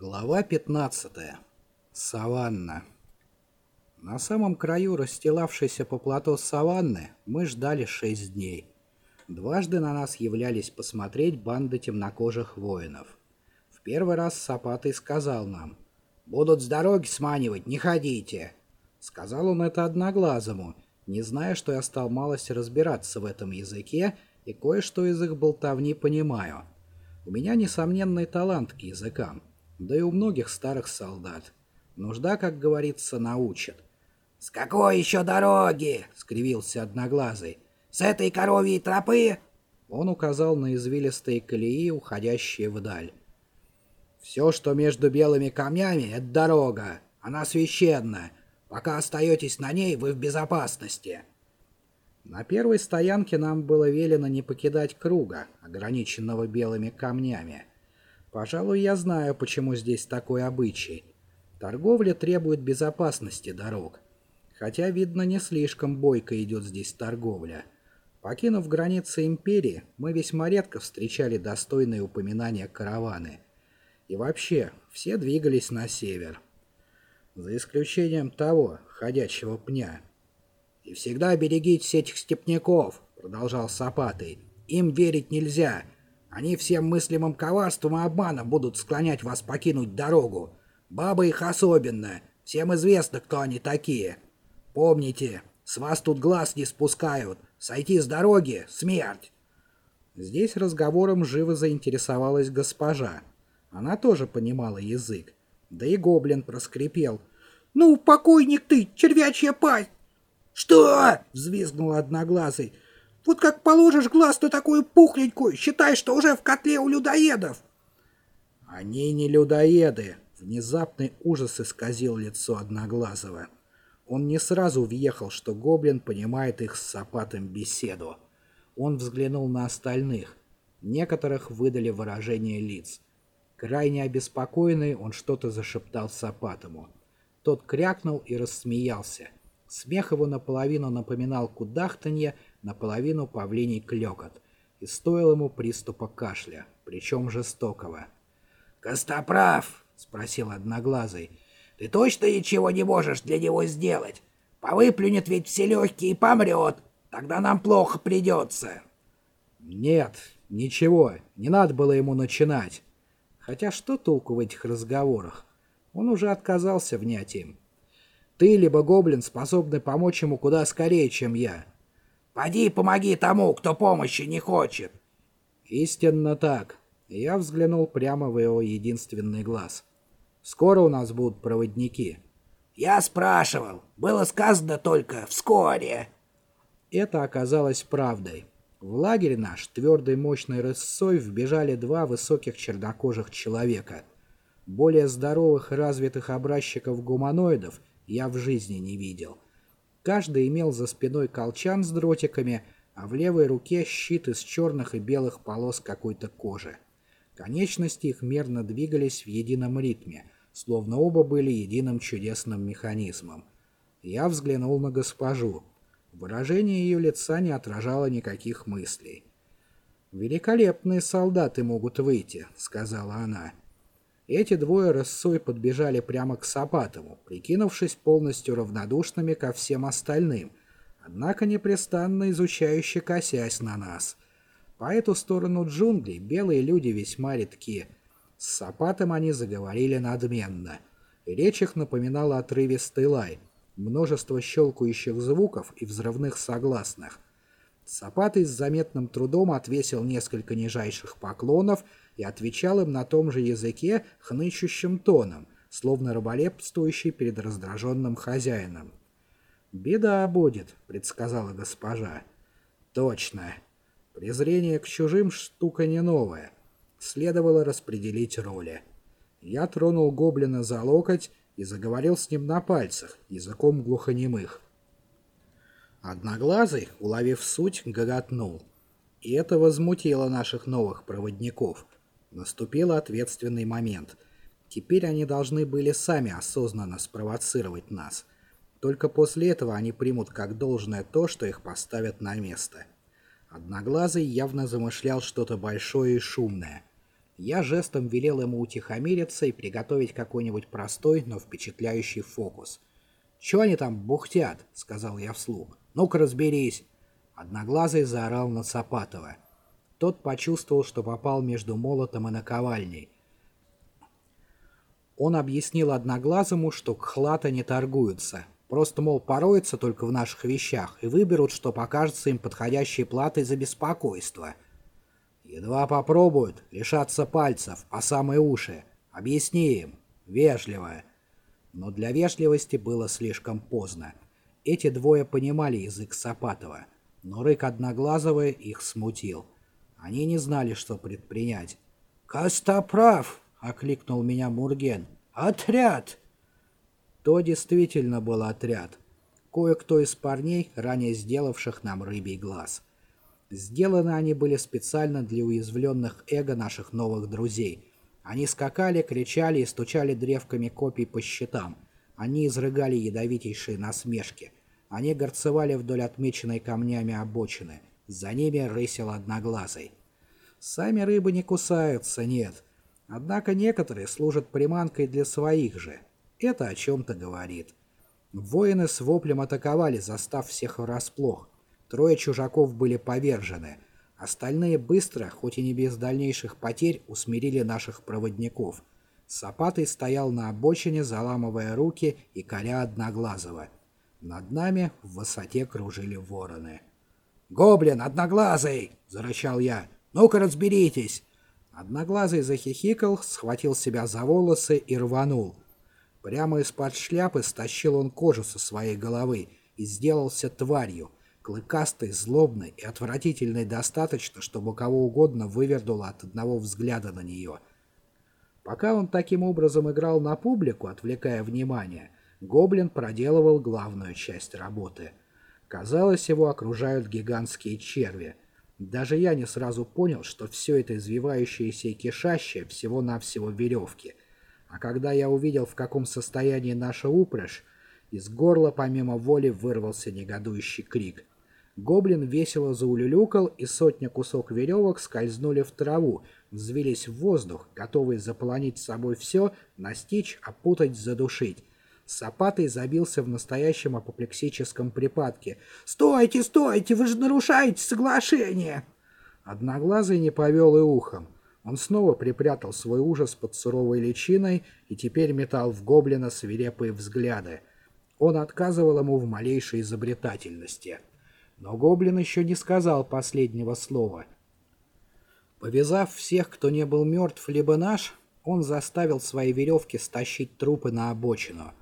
Глава 15. Саванна. На самом краю расстилавшейся по плато саванны мы ждали шесть дней. Дважды на нас являлись посмотреть банды темнокожих воинов. В первый раз Сапатый сказал нам, «Будут с дороги сманивать, не ходите!» Сказал он это одноглазому, не зная, что я стал малость разбираться в этом языке и кое-что из их болтовни понимаю. У меня несомненный талант к языкам, да и у многих старых солдат. Нужда, как говорится, научит. «С какой еще дороги?» — скривился Одноглазый. «С этой коровьей тропы?» Он указал на извилистые колеи, уходящие вдаль. «Все, что между белыми камнями, — это дорога. Она священна. Пока остаетесь на ней, вы в безопасности». На первой стоянке нам было велено не покидать круга, ограниченного белыми камнями. Пожалуй, я знаю, почему здесь такой обычай. Торговля требует безопасности дорог. Хотя, видно, не слишком бойко идет здесь торговля. Покинув границы империи, мы весьма редко встречали достойные упоминания караваны. И вообще, все двигались на север. За исключением того, ходячего пня. «И всегда берегитесь этих степняков», — продолжал Сапатый. «Им верить нельзя. Они всем мыслимым коварством и обманом будут склонять вас покинуть дорогу. Бабы их особенно. Всем известно, кто они такие. Помните, с вас тут глаз не спускают. Сойти с дороги — смерть». Здесь разговором живо заинтересовалась госпожа. Она тоже понимала язык. Да и гоблин проскрипел. «Ну, покойник ты, червячья пасть!» «Что?» — взвизгнул Одноглазый. «Вот как положишь глаз на такую пухленькую, считай, что уже в котле у людоедов!» «Они не людоеды!» — внезапный ужас исказил лицо Одноглазого. Он не сразу въехал, что гоблин понимает их с Сапатом беседу. Он взглянул на остальных. Некоторых выдали выражение лиц. Крайне обеспокоенный, он что-то зашептал Сапатому. Тот крякнул и рассмеялся. Смех его наполовину напоминал кудахтанье, наполовину павлиний клекот. И стоил ему приступа кашля, причем жестокого. «Костоправ!» — спросил Одноглазый. «Ты точно ничего не можешь для него сделать? Повыплюнет ведь все легкие и помрет. Тогда нам плохо придется». «Нет, ничего, не надо было ему начинать. Хотя что толку в этих разговорах? Он уже отказался внять им. Ты, либо гоблин, способны помочь ему куда скорее, чем я. Поди помоги тому, кто помощи не хочет. Истинно так. Я взглянул прямо в его единственный глаз. Скоро у нас будут проводники. Я спрашивал. Было сказано только «вскоре». Это оказалось правдой. В лагерь наш твердой мощной рысцой вбежали два высоких чернокожих человека. Более здоровых и развитых образчиков гуманоидов — я в жизни не видел. Каждый имел за спиной колчан с дротиками, а в левой руке щит из черных и белых полос какой-то кожи. Конечности их мерно двигались в едином ритме, словно оба были единым чудесным механизмом. Я взглянул на госпожу. Выражение ее лица не отражало никаких мыслей. «Великолепные солдаты могут выйти», — сказала она. Эти двое рысой подбежали прямо к Сапатову, прикинувшись полностью равнодушными ко всем остальным, однако непрестанно изучающе косясь на нас. По эту сторону джунглей белые люди весьма редки. С Сапатом они заговорили надменно. Речь их напоминала отрывистый лай, множество щелкающих звуков и взрывных согласных. Сапатый с заметным трудом отвесил несколько нижайших поклонов и отвечал им на том же языке хнычущим тоном, словно раболепствующий перед раздраженным хозяином. «Беда будет», — предсказала госпожа. «Точно. Презрение к чужим штука не новая. Следовало распределить роли. Я тронул гоблина за локоть и заговорил с ним на пальцах, языком глухонемых. Одноглазый, уловив суть, гоготнул. И это возмутило наших новых проводников. Наступил ответственный момент. Теперь они должны были сами осознанно спровоцировать нас. Только после этого они примут как должное то, что их поставят на место. Одноглазый явно замышлял что-то большое и шумное. Я жестом велел ему утихомириться и приготовить какой-нибудь простой, но впечатляющий фокус. «Чё они там бухтят?» — сказал я вслух. «Ну-ка разберись!» Одноглазый заорал на Сапатова. Тот почувствовал, что попал между молотом и наковальней. Он объяснил Одноглазому, что кхлата не торгуются. Просто, мол, пороются только в наших вещах и выберут, что покажется им подходящей платой за беспокойство. Едва попробуют, лишатся пальцев, по самые уши. Объясни им. Вежливо. Но для вежливости было слишком поздно. Эти двое понимали язык Сапатова, но рык Одноглазого их смутил. Они не знали, что предпринять. «Костоправ!» — окликнул меня Мурген. «Отряд!» То действительно был отряд. Кое-кто из парней, ранее сделавших нам рыбий глаз. Сделаны они были специально для уязвленных эго наших новых друзей. Они скакали, кричали и стучали древками копий по щитам. Они изрыгали ядовитейшие насмешки. Они горцевали вдоль отмеченной камнями обочины. За ними рысил одноглазый. Сами рыбы не кусаются, нет. Однако некоторые служат приманкой для своих же. Это о чем-то говорит. Воины с воплем атаковали, застав всех врасплох. Трое чужаков были повержены. Остальные быстро, хоть и не без дальнейших потерь, усмирили наших проводников. Сапатый стоял на обочине, заламывая руки и коря Одноглазого. Над нами в высоте кружили вороны. «Гоблин, Одноглазый!» — зарычал я. «Ну-ка разберитесь!» Одноглазый захихикал, схватил себя за волосы и рванул. Прямо из-под шляпы стащил он кожу со своей головы и сделался тварью, клыкастой, злобной и отвратительной достаточно, чтобы кого угодно вывернуло от одного взгляда на нее. Пока он таким образом играл на публику, отвлекая внимание, Гоблин проделывал главную часть работы. Казалось, его окружают гигантские черви. Даже я не сразу понял, что все это извивающееся и кишащее всего-навсего веревки — а когда я увидел, в каком состоянии наша упряжь, из горла помимо воли вырвался негодующий крик. Гоблин весело заулюлюкал, и сотня кусок веревок скользнули в траву, взвились в воздух, готовые заполонить с собой все, настичь, опутать, задушить. Сапатый забился в настоящем апоплексическом припадке. «Стойте, стойте, вы же нарушаете соглашение!» Одноглазый не повел и ухом. Он снова припрятал свой ужас под суровой личиной и теперь метал в гоблина свирепые взгляды. Он отказывал ему в малейшей изобретательности. Но гоблин еще не сказал последнего слова. Повязав всех, кто не был мертв, либо наш, он заставил свои веревки стащить трупы на обочину.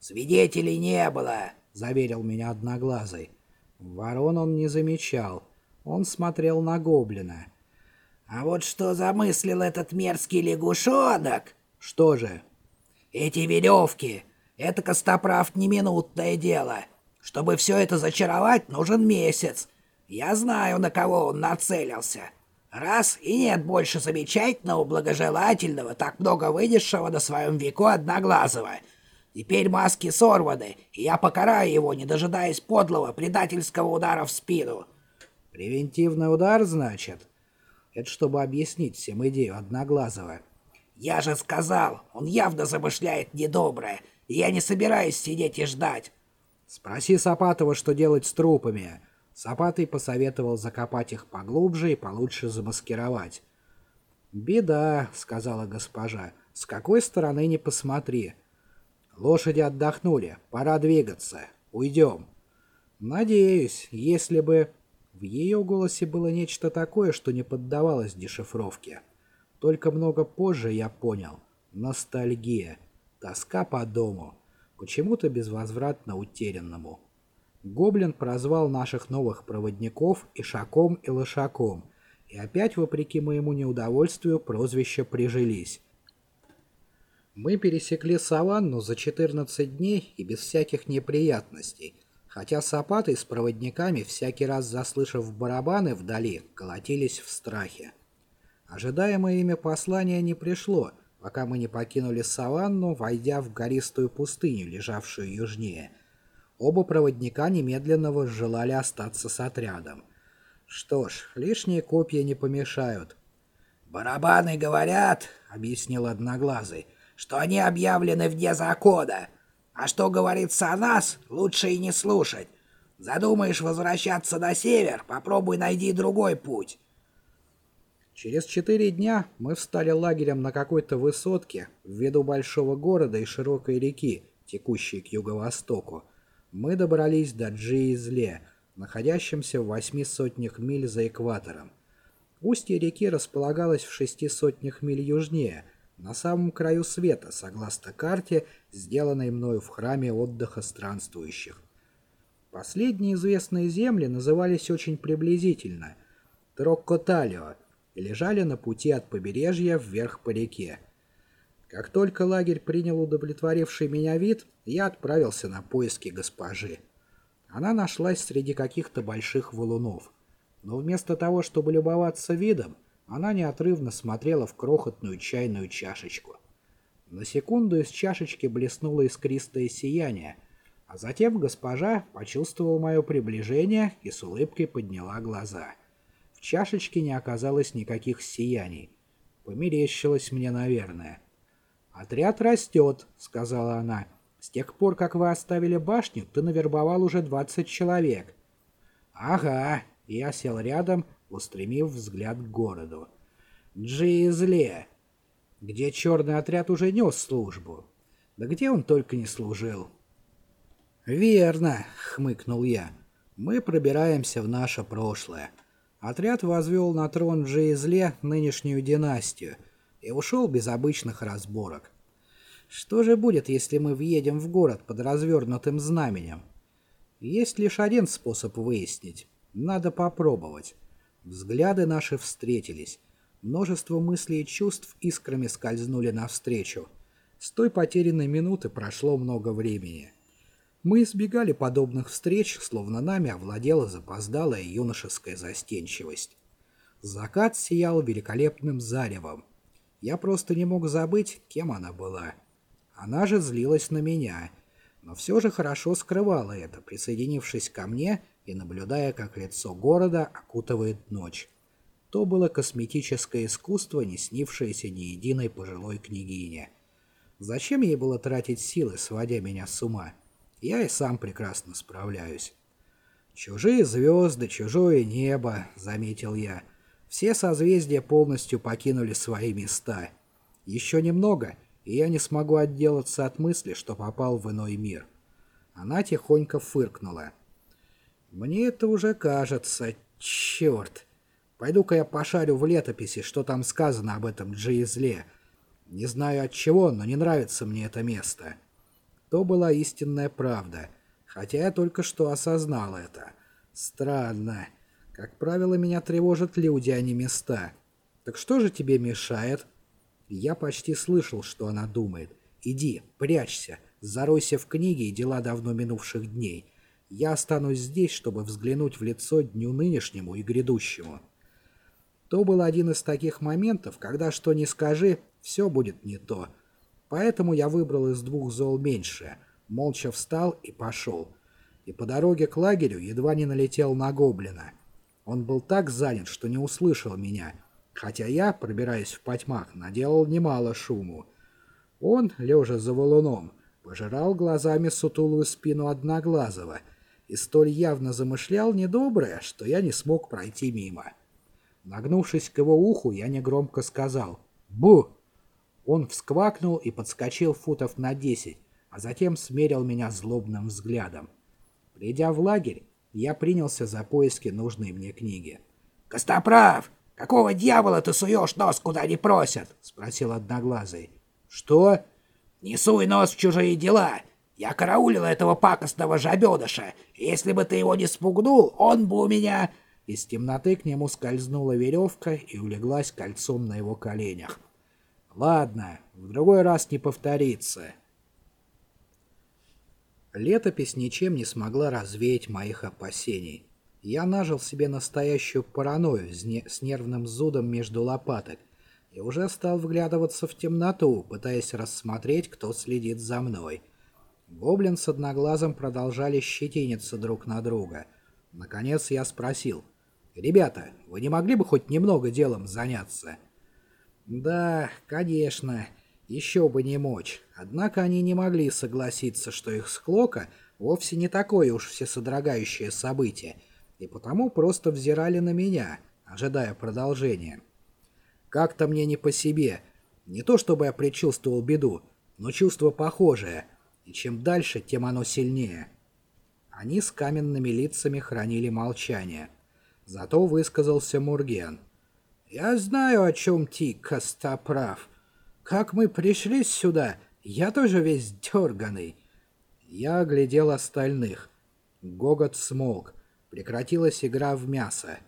«Свидетелей не было!» — заверил меня Одноглазый. Ворон он не замечал. Он смотрел на гоблина — а вот что замыслил этот мерзкий лягушонок? Что же? Эти веревки. Это Костоправ не минутное дело. Чтобы все это зачаровать, нужен месяц. Я знаю, на кого он нацелился. Раз и нет больше замечательного, благожелательного, так много вынесшего на своем веку Одноглазого. Теперь маски сорваны, и я покараю его, не дожидаясь подлого предательского удара в спину. Превентивный удар, значит? Это чтобы объяснить всем идею Одноглазого. «Я же сказал, он явно замышляет недоброе, и я не собираюсь сидеть и ждать». «Спроси Сапатова, что делать с трупами». Сапатый посоветовал закопать их поглубже и получше замаскировать. «Беда», — сказала госпожа, — «с какой стороны не посмотри». «Лошади отдохнули, пора двигаться. Уйдем». «Надеюсь, если бы...» В ее голосе было нечто такое, что не поддавалось дешифровке. Только много позже я понял. Ностальгия. Тоска по дому. Почему-то безвозвратно утерянному. Гоблин прозвал наших новых проводников Ишаком и Лошаком. И опять, вопреки моему неудовольствию, прозвища прижились. Мы пересекли саванну за 14 дней и без всяких неприятностей – хотя сапаты с проводниками, всякий раз заслышав барабаны вдали, колотились в страхе. Ожидаемое ими послание не пришло, пока мы не покинули саванну, войдя в гористую пустыню, лежавшую южнее. Оба проводника немедленно возжелали остаться с отрядом. Что ж, лишние копья не помешают. «Барабаны говорят, — объяснил Одноглазый, — что они объявлены вне закона. А что говорится о нас, лучше и не слушать. Задумаешь возвращаться на север, попробуй найди другой путь». Через четыре дня мы встали лагерем на какой-то высотке в виду большого города и широкой реки, текущей к юго-востоку. Мы добрались до Джиизле, находящемся в восьми сотнях миль за экватором. Устье реки располагалось в шести сотнях миль южнее, на самом краю света, согласно карте, сделанной мною в храме отдыха странствующих. Последние известные земли назывались очень приблизительно Троккоталио и лежали на пути от побережья вверх по реке. Как только лагерь принял удовлетворивший меня вид, я отправился на поиски госпожи. Она нашлась среди каких-то больших валунов. Но вместо того, чтобы любоваться видом, она неотрывно смотрела в крохотную чайную чашечку. На секунду из чашечки блеснуло искристое сияние, а затем госпожа почувствовала мое приближение и с улыбкой подняла глаза. В чашечке не оказалось никаких сияний. Померещилось мне, наверное. «Отряд растет», — сказала она. «С тех пор, как вы оставили башню, ты навербовал уже 20 человек». «Ага», я сел рядом, устремив взгляд к городу. Джизле, где черный отряд уже нес службу. Да где он только не служил. «Верно», — хмыкнул я. «Мы пробираемся в наше прошлое. Отряд возвел на трон Джейзле нынешнюю династию и ушел без обычных разборок. Что же будет, если мы въедем в город под развернутым знаменем? Есть лишь один способ выяснить. Надо попробовать. Взгляды наши встретились. Множество мыслей и чувств искрами скользнули навстречу. С той потерянной минуты прошло много времени. Мы избегали подобных встреч, словно нами овладела запоздалая юношеская застенчивость. Закат сиял великолепным заревом. Я просто не мог забыть, кем она была. Она же злилась на меня, но все же хорошо скрывала это, присоединившись ко мне и наблюдая, как лицо города окутывает ночь. То было косметическое искусство, не снившееся ни единой пожилой княгине. Зачем ей было тратить силы, сводя меня с ума? Я и сам прекрасно справляюсь. «Чужие звезды, чужое небо», — заметил я. «Все созвездия полностью покинули свои места. Еще немного, и я не смогу отделаться от мысли, что попал в иной мир». Она тихонько фыркнула. Мне это уже кажется. Черт. Пойду-ка я пошарю в летописи, что там сказано об этом Джиизле. Не знаю от чего, но не нравится мне это место. То была истинная правда, хотя я только что осознал это. Странно. Как правило, меня тревожат люди, а не места. Так что же тебе мешает? Я почти слышал, что она думает. Иди, прячься, заройся в книги и дела давно минувших дней. Я останусь здесь, чтобы взглянуть в лицо дню нынешнему и грядущему. То был один из таких моментов, когда что ни скажи, все будет не то. Поэтому я выбрал из двух зол меньшее, молча встал и пошел. И по дороге к лагерю едва не налетел на гоблина. Он был так занят, что не услышал меня, хотя я, пробираясь в потьмах, наделал немало шуму. Он, лежа за валуном, пожирал глазами сутулую спину Одноглазого — и столь явно замышлял недоброе, что я не смог пройти мимо. Нагнувшись к его уху, я негромко сказал «Бу!». Он всквакнул и подскочил футов на десять, а затем смерил меня злобным взглядом. Придя в лагерь, я принялся за поиски нужной мне книги. «Костоправ, какого дьявола ты суешь нос, куда не просят?» — спросил Одноглазый. «Что?» «Не суй нос в чужие дела. Я караулил этого пакостного жабеныша. Если бы ты его не спугнул, он бы у меня...» Из темноты к нему скользнула веревка и улеглась кольцом на его коленях. «Ладно, в другой раз не повторится». Летопись ничем не смогла развеять моих опасений. Я нажил себе настоящую паранойю с нервным зудом между лопаток и уже стал вглядываться в темноту, пытаясь рассмотреть, кто следит за мной — Гоблин с одноглазом продолжали щетиниться друг на друга. Наконец я спросил. «Ребята, вы не могли бы хоть немного делом заняться?» Да, конечно, еще бы не мочь. Однако они не могли согласиться, что их склока вовсе не такое уж всесодрогающее событие, и потому просто взирали на меня, ожидая продолжения. Как-то мне не по себе. Не то чтобы я предчувствовал беду, но чувство похожее, и чем дальше, тем оно сильнее. Они с каменными лицами хранили молчание. Зато высказался Мурген. «Я знаю, о чем ты, Костоправ. Как мы пришли сюда, я тоже весь дерганый». Я оглядел остальных. Гогот смолк. Прекратилась игра в мясо.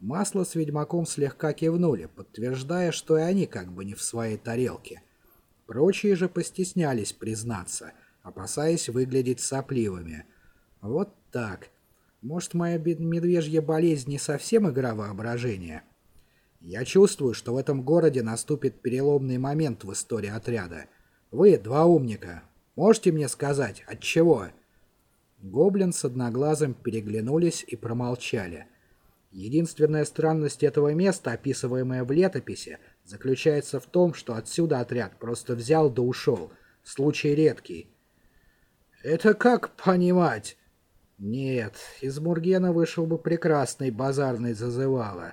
Масло с ведьмаком слегка кивнули, подтверждая, что и они как бы не в своей тарелке. Прочие же постеснялись признаться, опасаясь выглядеть сопливыми. Вот так. Может, моя медвежья болезнь не совсем игра воображения? Я чувствую, что в этом городе наступит переломный момент в истории отряда. Вы, два умника, можете мне сказать, от чего? Гоблин с одноглазым переглянулись и промолчали. Единственная странность этого места, описываемая в летописи, заключается в том, что отсюда отряд просто взял да ушел. Случай редкий. «Это как понимать?» «Нет, из Мургена вышел бы прекрасный базарный зазывало».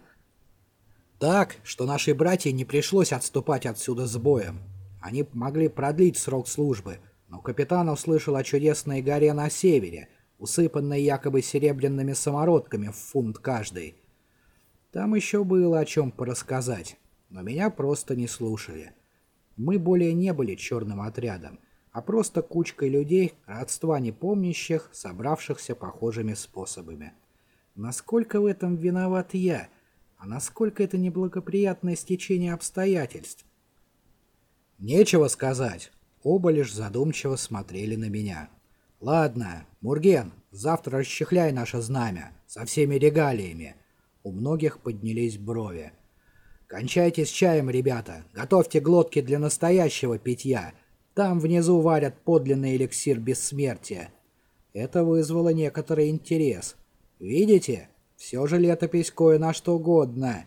Так, что нашей братье не пришлось отступать отсюда с боем. Они могли продлить срок службы, но капитан услышал о чудесной горе на севере, усыпанной якобы серебряными самородками в фунт каждый. Там еще было о чем порассказать, но меня просто не слушали. Мы более не были черным отрядом, а просто кучкой людей, родства непомнящих, собравшихся похожими способами. Насколько в этом виноват я, а насколько это неблагоприятное стечение обстоятельств? Нечего сказать. Оба лишь задумчиво смотрели на меня. «Ладно, Мурген, завтра расчехляй наше знамя со всеми регалиями». У многих поднялись брови. «Кончайте с чаем, ребята. Готовьте глотки для настоящего питья. Там внизу варят подлинный эликсир бессмертия». Это вызвало некоторый интерес. «Видите? Все же летопись кое на что годна».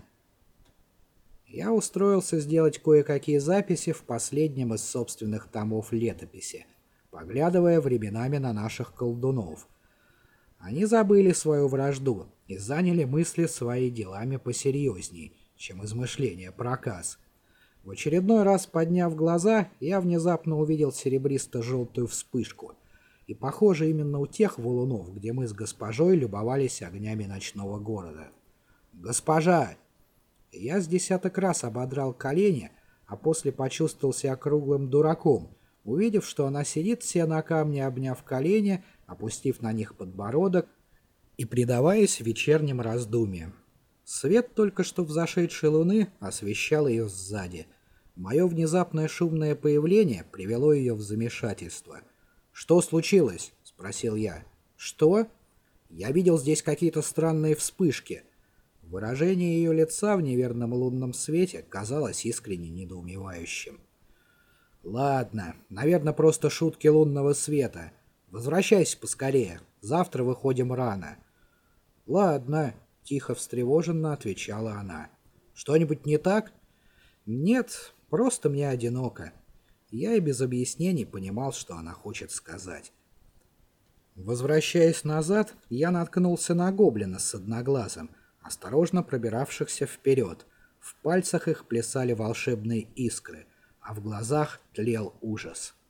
Я устроился сделать кое-какие записи в последнем из собственных томов летописи – поглядывая временами на наших колдунов. Они забыли свою вражду и заняли мысли своими делами посерьезней, чем измышления проказ. В очередной раз подняв глаза, я внезапно увидел серебристо-желтую вспышку. И похоже именно у тех валунов, где мы с госпожой любовались огнями ночного города. «Госпожа!» Я с десяток раз ободрал колени, а после почувствовал себя круглым дураком, Увидев, что она сидит все на камне, обняв колени, опустив на них подбородок и предаваясь вечерним раздумьям. Свет только что взошедшей луны освещал ее сзади. Мое внезапное шумное появление привело ее в замешательство. «Что случилось?» — спросил я. «Что?» «Я видел здесь какие-то странные вспышки». Выражение ее лица в неверном лунном свете казалось искренне недоумевающим. «Ладно, наверное, просто шутки лунного света. Возвращайся поскорее. Завтра выходим рано». «Ладно», — тихо встревоженно отвечала она. «Что-нибудь не так?» «Нет, просто мне одиноко». Я и без объяснений понимал, что она хочет сказать. Возвращаясь назад, я наткнулся на гоблина с одноглазым, осторожно пробиравшихся вперед. В пальцах их плясали волшебные искры — а в глазах тлел ужас.